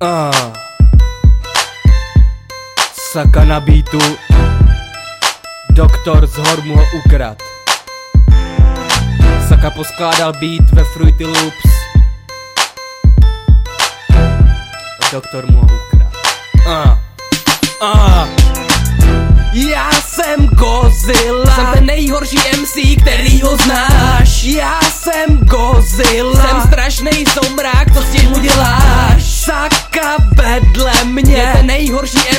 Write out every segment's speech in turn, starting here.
Ah. Saka na beatu. Doktor z hor mu ho ukrad Saka poskládal beat ve Fruity Loops. Doktor mu ho ukrad ah. Ah. Já jsem Godzilla. Jsem ten nejhorší MC, který ho znáš. Já jsem Godzilla. Jsem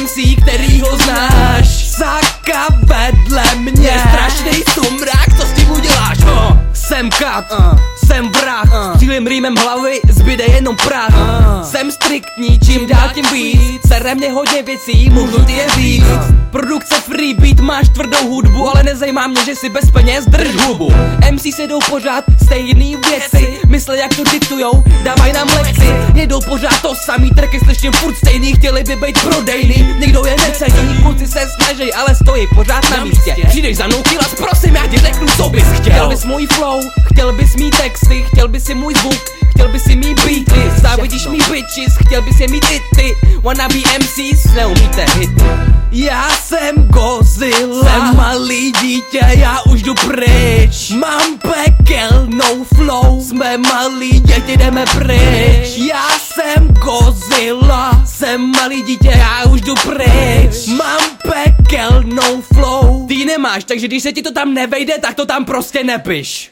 MC, který ho znáš Saka vedle mě Je strašný somrák, co s tím uděláš oh. Jsem kat, uh. jsem vrah uh. Střílím rýmem hlavy, zbyde jenom prach uh. Jsem striktní, čím dál tím víc Sere mě hodně věcí, můžu ty je říct uh. Produkce free beat, máš tvrdou hudbu Ale nezajímá mě, že si bez peněz drž hubu. MC se jdou pořád stejný věci. Mysle jak to diktujou, dávaj nám lekci. Jedou pořád to samý trky, slyším furt stejný. Chtěli by být prodejný, někdo je necení Kluci se snaží, ale stojí pořád na místě. Přijdeš za mnou kilas, prosím, já ti řeknu, co bys chtěl. Chtěl bys můj flow, chtěl bys mít texty Chtěl bys si můj zvuk, chtěl bys si mít beaty Závidíš mi bitches, chtěl bys je mít i ty. Wanna be MCs, neumíte hity Já jsem Godzilla. Jsem malý dítě, já už jdu pryč. Mám pekelnou flow. Jsme malí děti, jdeme pryč. Já jsem Godzilla. Jsem malý dítě, já už jdu pryč. Mám pekelnou flow. Ty ji nemáš, takže když se ti to tam nevejde, tak to tam prostě nepiš.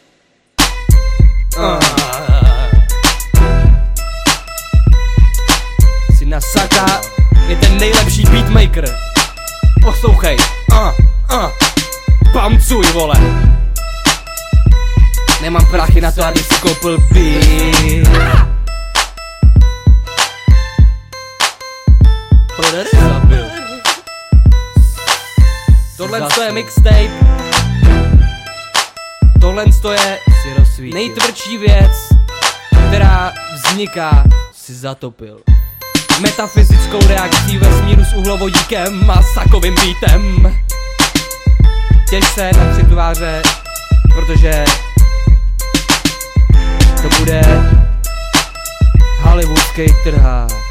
Ah. Sina Saka je ten nejlepší beatmaker Poslouchej. Uh, uh. Pamcuj vole. Nemám prachy na to, abych si koupil beat Zabil Tohle to je mixtape. Tohle to je nejtvrdší věc, která vzniká, si zatopil. Metafyzickou reakcí vesmíru s uhlovodíkem a sakovým beatem. Těž se na tři tváře, protože to bude hollywoodský trhák.